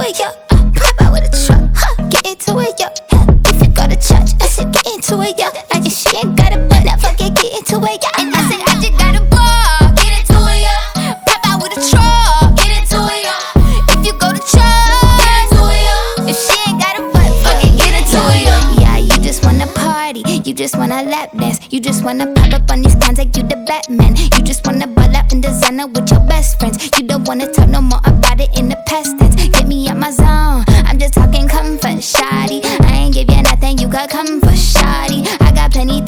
it, yeah. Uh, pop out with a truck, huh? Get into it, yeah. Huh, If you go to church, I said get into it, yeah. I guess she ain't got a butt, I forget get into it, yeah. And I said I just got a ball, get into it. Pop out with a truck, get into it. If you go to church, get into it. If she ain't got a butt, fucking get into it, yeah. You just wanna party, you just wanna lap dance, you just wanna pop up on these cans like you the Batman. You just wanna ball out in designer with your best friends. You don't wanna talk no more about it in the past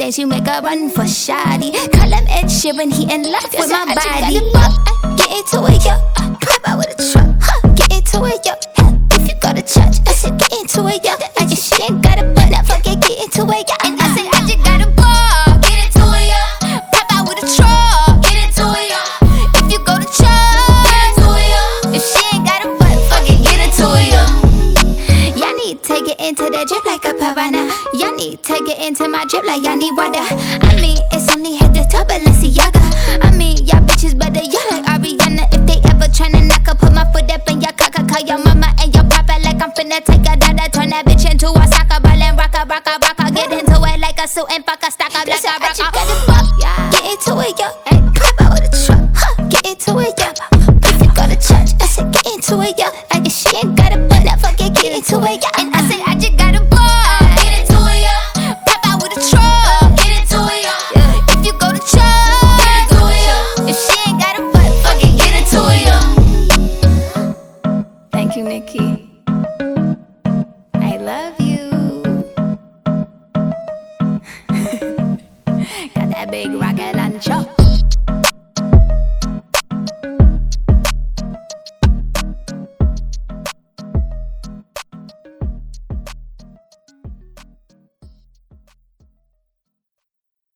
got you make a run for shoddy. Call him Ed Sheeran, he in love with my body. Uh, Get into it, yo. Uh, Pop out with a truck, huh? Get into it, yo. Huh, If you go to church, I said get into it, yo. I guess she ain't got a butt, I forget get into it, yo. And I said I just got a ball, get into it, yo. Pop out with a truck, get into it, yo. If you go to church, get into it, yo. If she ain't got a butt, fucking get into it, yo. Y'all need to get into the drip like a piranha. Need to get into my drip like y'all need water. I mean, it's only head to toe, Balenciaga. I mean, y'all bitches better y'all like Ariana. If they ever tryna knock, I put my foot up in your. I call your mama and your papa like I'm finna take a dada. Turn that bitch into a soccer ball and rock a rock a rock a. Get into it like a suit and fuck a stock up like a rock a. Get into it, yo. Hey, pop out a truck. Huh, get into it, yo. If you go to church, I said get into it, yo. I guess she ain't got a butt, I forget get into it, yo. Got that big rocket launcher.